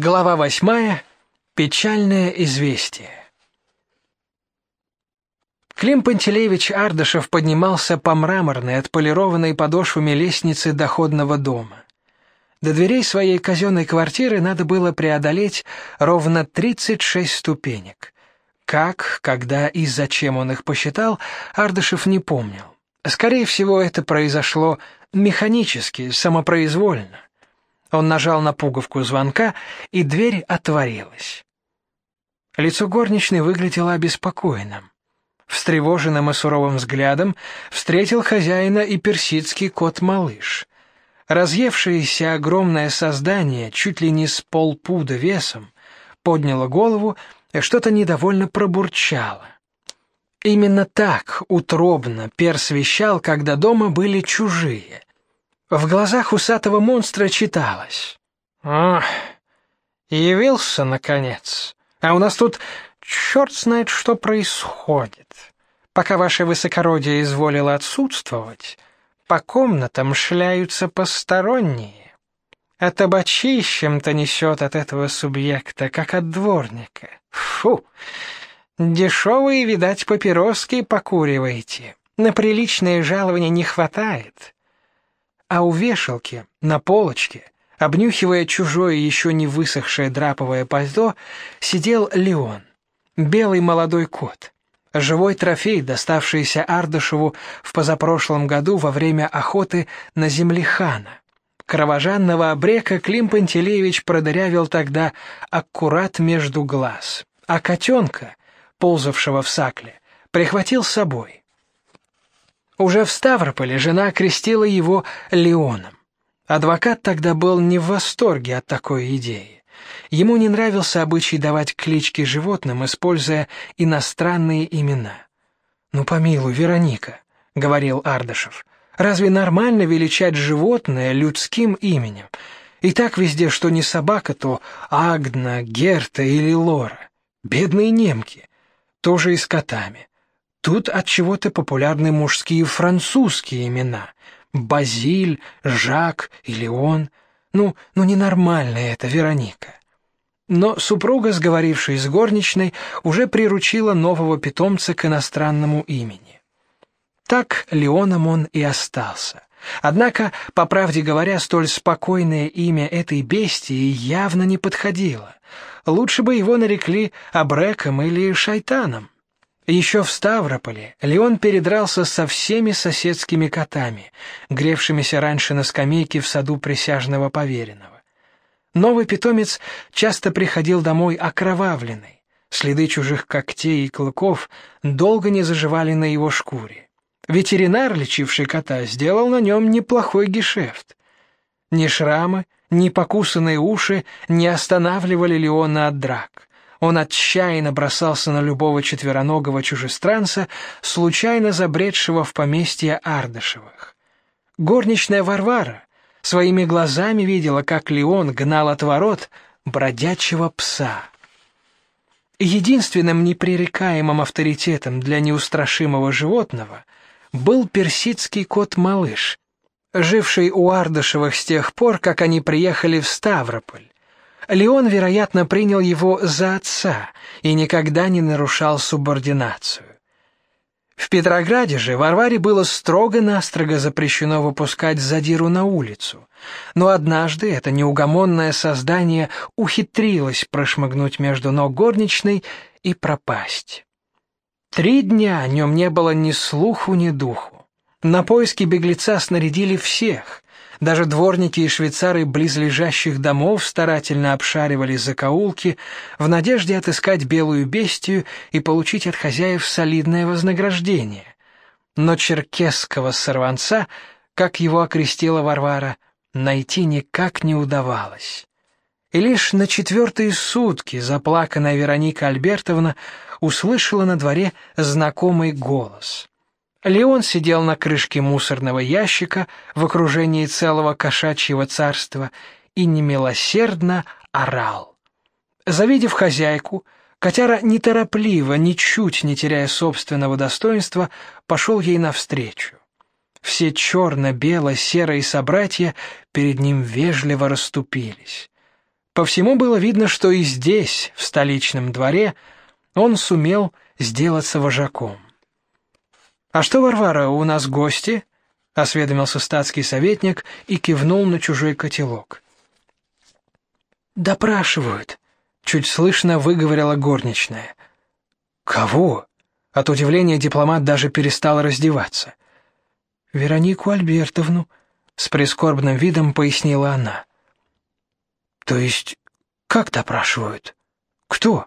Глава восьмая. Печальное известие. Клим Пантелеевич Ардашев поднимался по мраморной, отполированной подошвами лестнице доходного дома. До дверей своей казенной квартиры надо было преодолеть ровно 36 ступенек. Как, когда и зачем он их посчитал, Ардашев не помнил. Скорее всего, это произошло механически, самопроизвольно. Он нажал на пуговку звонка, и дверь отворилась. Лицо горничной выглядело обеспокоенным. Встревоженным и суровым взглядом встретил хозяина и персидский кот-малыш. Разъевшееся огромное создание, чуть ли не с полпуда весом, подняло голову и что-то недовольно пробурчало. Именно так утробно перс вещал, когда дома были чужие. В глазах усатого монстра читалось: "Ах, явился наконец. А у нас тут черт знает, что происходит. Пока ваше высокородие изволило отсутствовать, по комнатам шляются посторонние. А табачищем-то несет от этого субъекта, как от дворника. Фу! Дешевые, видать, папироски покуриваете. На приличные жалования не хватает а у вешалки, на полочке, обнюхивая чужое еще не высохшее драповое пальто, сидел Леон, белый молодой кот. Живой трофей, доставшийся Ардашеву в позапрошлом году во время охоты на землехана. Кровожадного обрека Клим Пантелеевич продырявил тогда аккурат между глаз, а котенка, ползавшего в сакле, прихватил с собой. Уже в Ставрополе жена крестила его Леоном. Адвокат тогда был не в восторге от такой идеи. Ему не нравился обычай давать клички животным, используя иностранные имена. "Ну помилуй, Вероника", говорил Ардашев. "Разве нормально величать животное людским именем? И так везде, что не собака, то Агна, Герта или Лора. Бедные немки. Тоже и с котами. Тут от чего-то популярны мужские французские имена: Базиль, Жак и Леон. Ну, ну ненормально это, Вероника. Но супруга, сговорившись с горничной, уже приручила нового питомца к иностранному имени. Так Леоном он и остался. Однако, по правде говоря, столь спокойное имя этой бестии явно не подходило. Лучше бы его нарекли Абреком или Шайтаном. Еще в Ставрополе Леон передрался со всеми соседскими котами, гревшимися раньше на скамейке в саду присяжного поверенного. Новый питомец часто приходил домой окровавленный. Следы чужих когтей и клыков долго не заживали на его шкуре. Ветеринар, лечивший кота, сделал на нем неплохой гешефт. Ни шрамы, ни покусанные уши не останавливали Леона от драк. Он отчаянно бросался на любого четвероногого чужестранца, случайно забредшего в поместье Ардышевых. Горничная Варвара своими глазами видела, как Леон гнал от ворот бродячего пса. Единственным непререкаемым авторитетом для неустрашимого животного был персидский кот-малыш, живший у Ардышевых с тех пор, как они приехали в Ставрополь Леон, вероятно, принял его за отца и никогда не нарушал субординацию. В Петрограде же Варваре было строго-настрого запрещено выпускать задиру на улицу. Но однажды это неугомонное создание ухитрилось прошмыгнуть между ног горничной и пропасть. Три дня о нем не было ни слуху, ни духу. На поиски беглеца снарядили всех, даже дворники и швейцары близлежащих домов старательно обшаривали закоулки в надежде отыскать белую бестию и получить от хозяев солидное вознаграждение. Но черкесского сорванца, как его окрестила Варвара, найти никак не удавалось. И лишь на четвертые сутки заплаканная Вероника Альбертовна услышала на дворе знакомый голос. Леон сидел на крышке мусорного ящика в окружении целого кошачьего царства и немилосердно орал. Завидев хозяйку, котяра неторопливо, ничуть не теряя собственного достоинства, пошел ей навстречу. Все черно-бело-серые собратья перед ним вежливо расступились. По всему было видно, что и здесь, в столичном дворе, он сумел сделаться вожаком. А что, Варвара, у нас гости? осведомился статский советник и кивнул на чужой котелок. Допрашивают, чуть слышно выговорила горничная. Кого? От удивления дипломат даже перестал раздеваться. Веронику Альбертовну, с прискорбным видом пояснила она. То есть как допрашивают? Кто?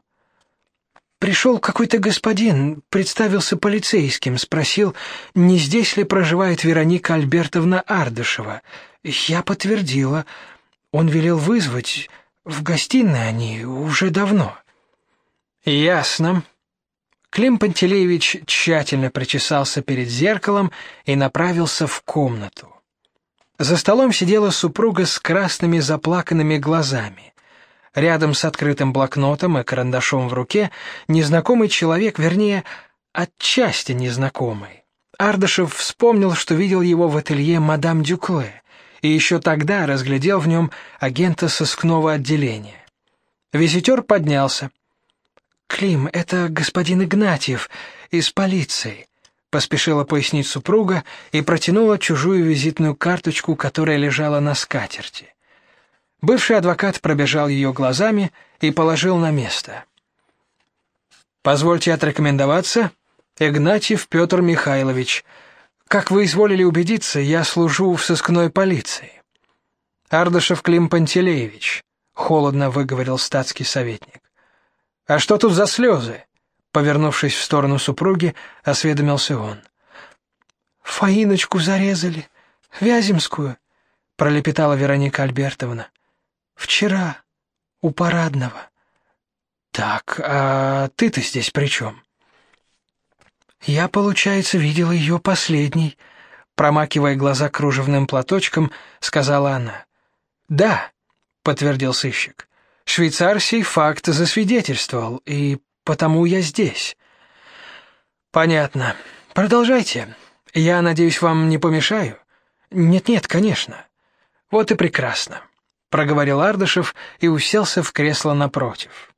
Пришел какой-то господин, представился полицейским, спросил, не здесь ли проживает Вероника Альбертовна Ардышева. Я подтвердила. Он велел вызвать. В гостиной они уже давно. Ясно. Клим Пантелеевич тщательно причесался перед зеркалом и направился в комнату. За столом сидела супруга с красными заплаканными глазами. Рядом с открытым блокнотом и карандашом в руке незнакомый человек, вернее, отчасти незнакомый. Ардашев вспомнил, что видел его в ателье мадам Дюкле, и еще тогда разглядел в нем агента сыскного отделения. Визитер поднялся. «Клим, это господин Игнатьев из полиции поспешила пояснить супруга и протянула чужую визитную карточку, которая лежала на скатерти. Бывший адвокат пробежал ее глазами и положил на место. Позвольте отрекомендоваться, Игнатьев Петр Михайлович. Как вы изволили убедиться, я служу в сыскной полиции. Ардашев Клим Пантелеевич, холодно выговорил статский советник. А что тут за слезы?» Повернувшись в сторону супруги, осведомился он. Фаиночку зарезали, Вяземскую, пролепетала Вероника Альбертовна. Вчера у парадного. Так, а ты-то здесь при чем?» Я, получается, видела ее последней, промакивая глаза кружевным платочком, сказала она. Да, подтвердил сыщик. Швейцар сей факт засвидетельствовал, и потому я здесь. Понятно. Продолжайте. Я надеюсь, вам не помешаю. Нет-нет, конечно. Вот и прекрасно, проговорил Ардышев и уселся в кресло напротив.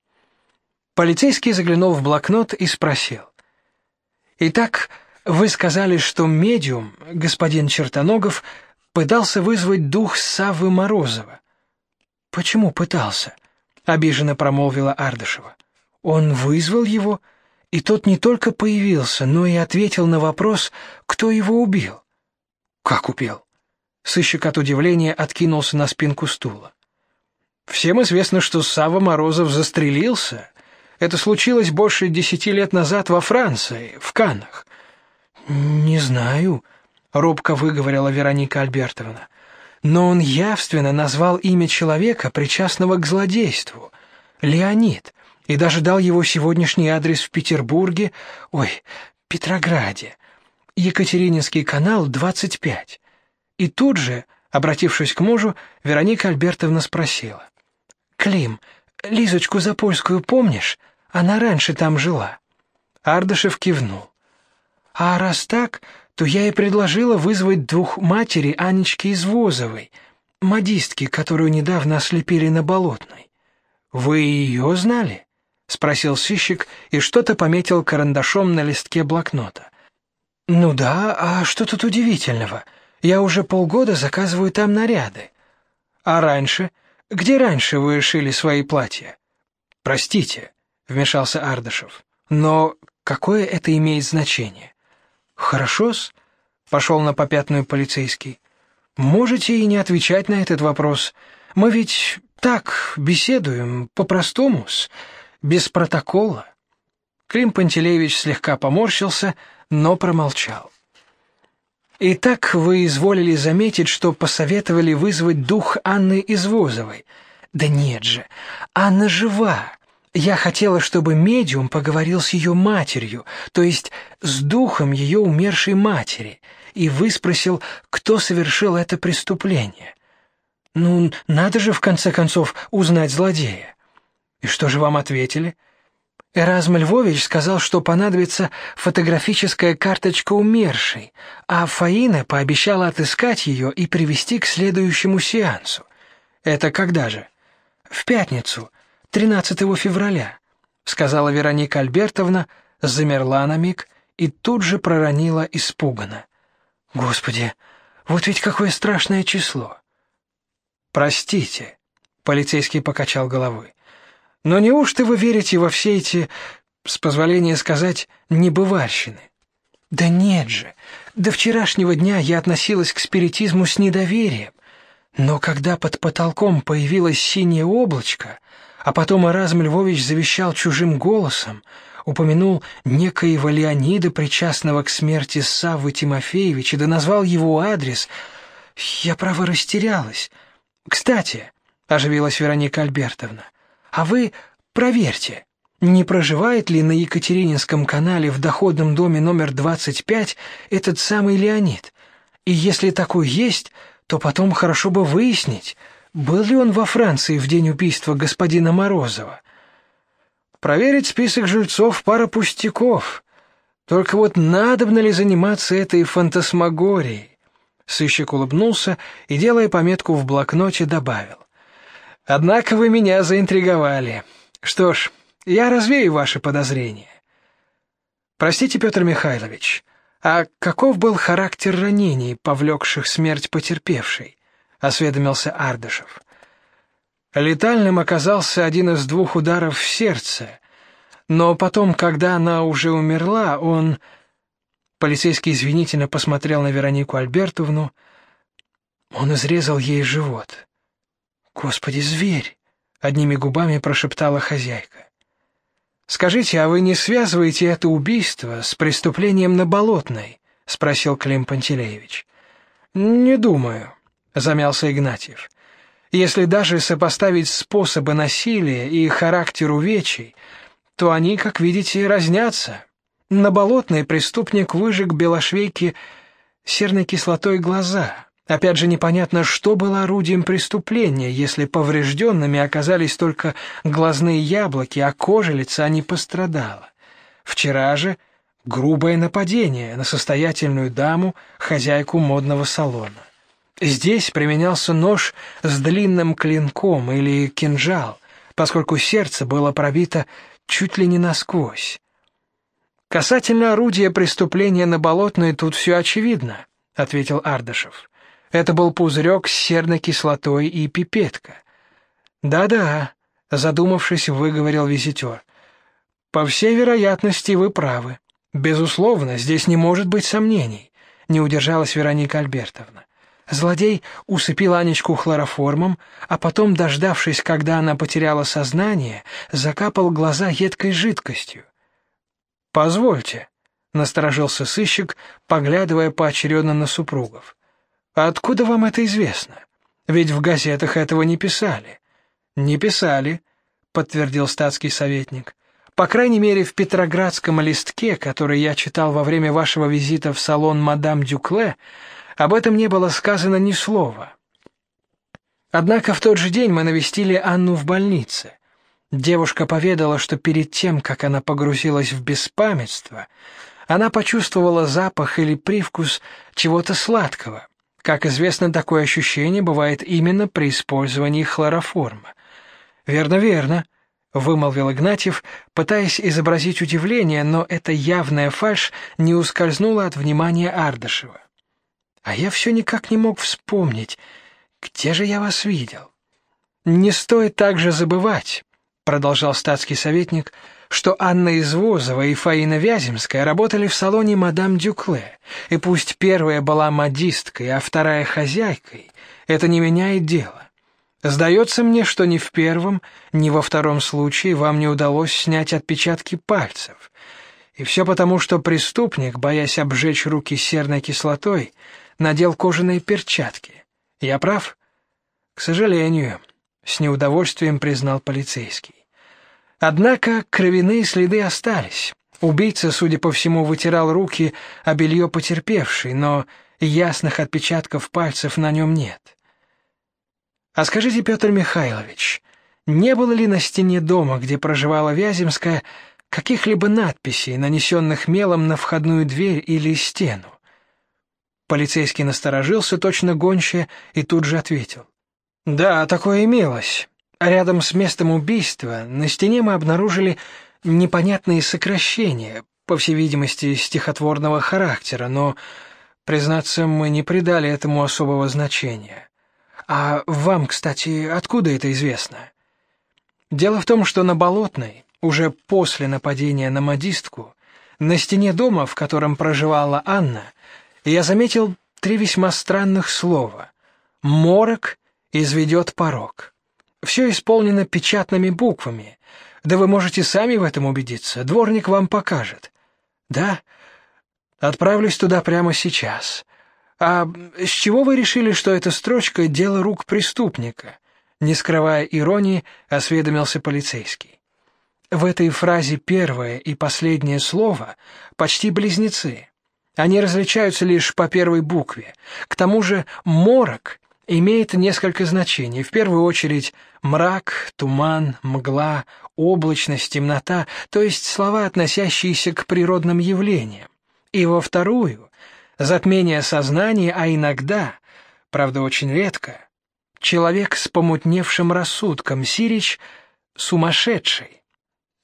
Полицейский заглянул в блокнот и спросил: "Итак, вы сказали, что медиум, господин Чертоногов, пытался вызвать дух Саввы Морозова. Почему пытался? обиженно промолвила Ардышева. Он вызвал его, и тот не только появился, но и ответил на вопрос, кто его убил. Как убил? Сыщик от удивления откинулся на спинку стула. Всем известно, что Сава Морозов застрелился. Это случилось больше десяти лет назад во Франции, в Каннах. Не знаю, робко выговорила Вероника Альбертовна. Но он явственно назвал имя человека, причастного к злодейству. Леонид и даже дал его сегодняшний адрес в Петербурге, ой, Петрограде. Екатерининский канал 25. И тут же, обратившись к мужу, Вероника Альбертовна спросила: "Клим, Лизочку Запольскую помнишь? Она раньше там жила". Ардышев кивнул. "А раз так, то я и предложила вызвать двух матери Анечки Извозовой, модистки, которую недавно ослепили на Болотной. Вы ее знали? спросил сыщик и что-то пометил карандашом на листке блокнота. Ну да, а что тут удивительного? Я уже полгода заказываю там наряды. А раньше, где раньше вы шили свои платья? Простите, вмешался Ардашев. Но какое это имеет значение? Хорошо-с, пошел на попятную полицейский. Можете и не отвечать на этот вопрос. Мы ведь так беседуем по-простому-с без протокола. Клим Пантелеевич слегка поморщился, но промолчал. Итак, вы изволили заметить, что посоветовали вызвать дух Анны Извозовой. Да нет же, Анна жива. Я хотела, чтобы медиум поговорил с ее матерью, то есть с духом ее умершей матери, и выспросил, кто совершил это преступление. Ну, надо же в конце концов узнать злодея. И что же вам ответили? Эразм Львович сказал, что понадобится фотографическая карточка умершей, а Фаина пообещала отыскать ее и привести к следующему сеансу. Это когда же? в пятницу, 13 февраля, сказала Вероника Альбертовна, замерла на миг и тут же проронила испуганно: "Господи, вот ведь какое страшное число". "Простите", полицейский покачал головой. "Но неужто вы верите во все эти, с позволения сказать, небывальщины?" "Да нет же. До вчерашнего дня я относилась к спиритизму с недоверием. Но когда под потолком появилось синее облачко, а потом Эразм Львович завещал чужим голосом, упомянул некоего Леонида, причастного к смерти Саввы Тимофеевича, да назвал его адрес, я право растерялась. Кстати, оживилась Вероника Альбертовна. А вы проверьте, не проживает ли на Екатерининском канале в доходном доме номер 25 этот самый Леонид? И если такой есть, то потом хорошо бы выяснить, был ли он во Франции в день убийства господина Морозова. Проверить список жильцов пара пустяков. Только вот надобно ли заниматься этой фантасмагорией? Сыщик улыбнулся и, делая пометку в блокноте, добавил: "Однако вы меня заинтриговали. Что ж, я развею ваши подозрения. Простите, Петр Михайлович, а каков был характер ранений, повлекших смерть потерпевшей? осведомился Ардышев. Летальным оказался один из двух ударов в сердце, но потом, когда она уже умерла, он полицейский извинительно посмотрел на Веронику Альбертовну. Он изрезал ей живот. Господи, зверь, одними губами прошептала хозяйка. Скажите, а вы не связываете это убийство с преступлением на Болотной? спросил Клим Пантелеевич. Не думаю, замялся Игнатьев. Если даже сопоставить способы насилия и характер увечий, то они, как видите, разнятся. На Болотной преступник выжег белошвейке серной кислотой глаза, Опять же непонятно, что было орудием преступления, если поврежденными оказались только глазные яблоки, а кожа лица не пострадала. Вчера же грубое нападение на состоятельную даму, хозяйку модного салона. Здесь применялся нож с длинным клинком или кинжал, поскольку сердце было пробито чуть ли не насквозь. Касательно орудия преступления на Болотной тут все очевидно, ответил Ардашев. Это был пузырек с серной кислотой и пипетка. Да-да, задумавшись, выговорил визитер. По всей вероятности, вы правы. Безусловно, здесь не может быть сомнений, не удержалась Вероника Альбертовна. Злодей усыпил Анечку хлороформом, а потом, дождавшись, когда она потеряла сознание, закапал глаза едкой жидкостью. Позвольте, насторожился сыщик, поглядывая поочередно на супругов. А откуда вам это известно? Ведь в газетах этого не писали. Не писали, подтвердил статский советник. По крайней мере, в Петроградском листке, который я читал во время вашего визита в салон мадам Дюкле, об этом не было сказано ни слова. Однако в тот же день мы навестили Анну в больнице. Девушка поведала, что перед тем, как она погрузилась в беспамятство, она почувствовала запах или привкус чего-то сладкого. Как известно, такое ощущение бывает именно при использовании хлороформа. Верно, верно, вымолвил Игнатьев, пытаясь изобразить удивление, но эта явная фальшь не ускользнула от внимания Ардашева. А я все никак не мог вспомнить, где же я вас видел. Не стоит также забывать, продолжал статский советник, что Анна Извозова и Фаина Вяземская работали в салоне мадам Дюкле, и пусть первая была модисткой, а вторая хозяйкой, это не меняет дело. Сдается мне, что ни в первом, ни во втором случае вам не удалось снять отпечатки пальцев. И все потому, что преступник, боясь обжечь руки серной кислотой, надел кожаные перчатки. Я прав? К сожалению, с неудовольствием признал полицейский. Однако кровяные следы остались. Убийца, судя по всему, вытирал руки о белье потерпевшей, но ясных отпечатков пальцев на нем нет. А скажите, Петр Михайлович, не было ли на стене дома, где проживала Вяземская, каких-либо надписей, нанесенных мелом на входную дверь или стену? Полицейский насторожился точно гончая и тут же ответил: "Да, такое имелось. Рядом с местом убийства на стене мы обнаружили непонятные сокращения, по всей видимости, стихотворного характера, но, признаться, мы не придали этому особого значения. А вам, кстати, откуда это известно? Дело в том, что на Болотной, уже после нападения на модистку, на стене дома, в котором проживала Анна, я заметил три весьма странных слова: морок изведет порог. Все исполнено печатными буквами. Да вы можете сами в этом убедиться. Дворник вам покажет. Да? Отправлюсь туда прямо сейчас. А с чего вы решили, что эта строчка дело рук преступника? Не скрывая иронии, осведомился полицейский. В этой фразе первое и последнее слово почти близнецы. Они различаются лишь по первой букве. К тому же морок имеет несколько значений. В первую очередь мрак, туман, мгла, облачность, темнота, то есть слова, относящиеся к природным явлениям. И во вторую затмение сознания, а иногда, правда очень редко, человек с помутневшим рассудком, сирич сумасшедший.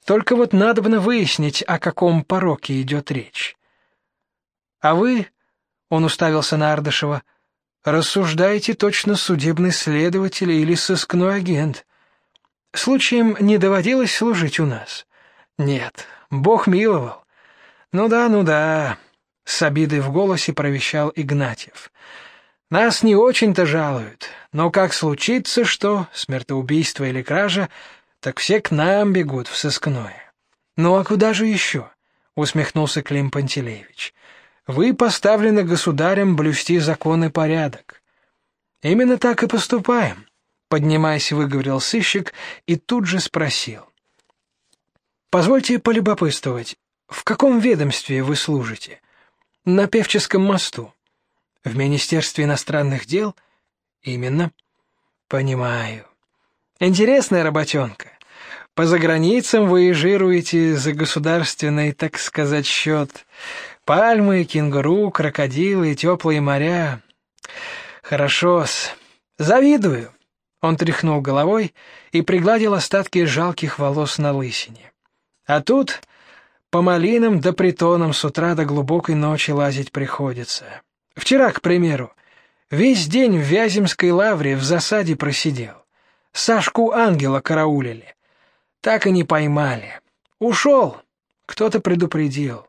Только вот надобно выяснить, о каком пороке идет речь. А вы, он уставился на Ардышева, рассуждаете точно судебный следователь или сыскной агент. Случаем не доводилось служить у нас? Нет, Бог миловал. Ну да, ну да, с обидой в голосе провещал Игнатьев. Нас не очень-то жалуют, но как случится что, смертоубийство или кража, так все к нам бегут в сыскное. Ну а куда же еще? усмехнулся Клим Пантелеевич. Вы поставлены государем блюсти закон и порядок. Именно так и поступаем, поднимаясь, выговорил сыщик и тут же спросил: Позвольте полюбопытствовать, в каком ведомстве вы служите? На Певческом мосту. В Министерстве иностранных дел? Именно. Понимаю. Интересная работенка. По заграницам выезжируете за государственный, так сказать, счет. Пальмы, кенгуру, крокодилы, теплые моря. Хорошо-с. Завидую. Он тряхнул головой и пригладил остатки жалких волос на лысине. А тут по малинам да притонам с утра до глубокой ночи лазить приходится. Вчера, к примеру, весь день в Вяземской лавре в засаде просидел. Сашку ангела караулили. Так и не поймали. Ушел. Кто-то предупредил.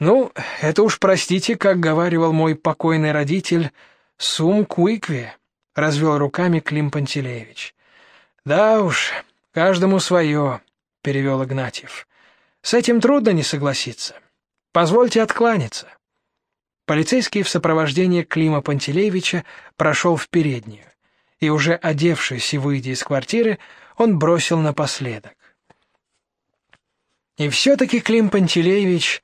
Ну, это уж простите, как говаривал мой покойный родитель, сум куикве, развел руками Клим Пантелеевич. Да уж, каждому свое, перевел Игнатьев. С этим трудно не согласиться. Позвольте откланяться. Полицейский в сопровождении Клима Пантелеевича прошел в переднюю, и уже одевшись и выйдя из квартиры, он бросил напоследок: "И все таки Клим Пантелеевич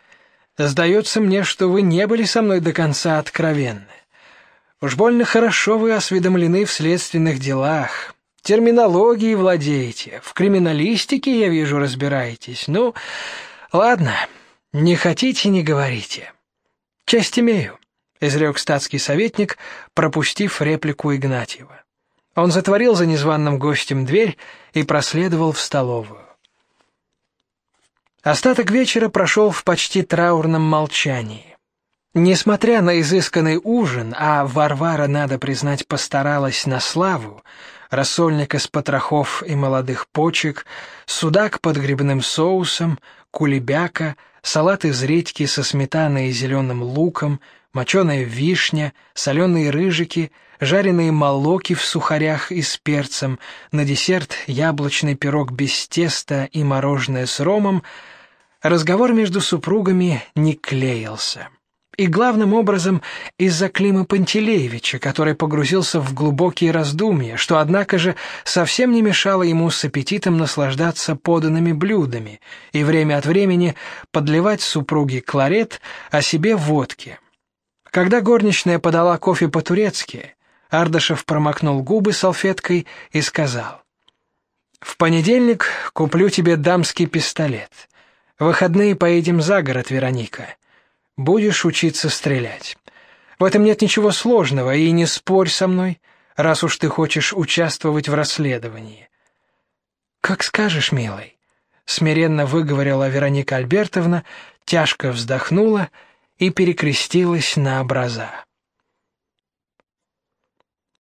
Сдается мне, что вы не были со мной до конца откровенны. Уж больно хорошо вы осведомлены в следственных делах, терминологией владеете, в криминалистике, я вижу, разбираетесь. Ну, ладно, не хотите не говорите. Честь имею, изрек статский советник, пропустив реплику Игнатьева. Он затворил за незваным гостем дверь и проследовал в столовую. Остаток вечера прошел в почти траурном молчании. Несмотря на изысканный ужин, а Варвара, надо признать, постаралась на славу, рассольник из потрохов и молодых почек, судак под грибным соусом, кулебяка, салат из редьки со сметаной и зеленым луком, моченая вишня, соленые рыжики, жареные молоки в сухарях и с перцем, на десерт яблочный пирог без теста и мороженое с ромом, разговор между супругами не клеился. И главным образом из-за Клима Пантелеевича, который погрузился в глубокие раздумья, что однако же совсем не мешало ему с аппетитом наслаждаться поданными блюдами и время от времени подливать супруге кларет, а себе водки. Когда горничная подала кофе по-турецки, Ардашев промокнул губы салфеткой и сказал: "В понедельник куплю тебе дамский пистолет. В выходные поедем за город, Вероника. Будешь учиться стрелять. В этом нет ничего сложного, и не спорь со мной. раз уж ты хочешь участвовать в расследовании. Как скажешь, милый, смиренно выговорила Вероника Альбертовна, тяжко вздохнула и перекрестилась на образа.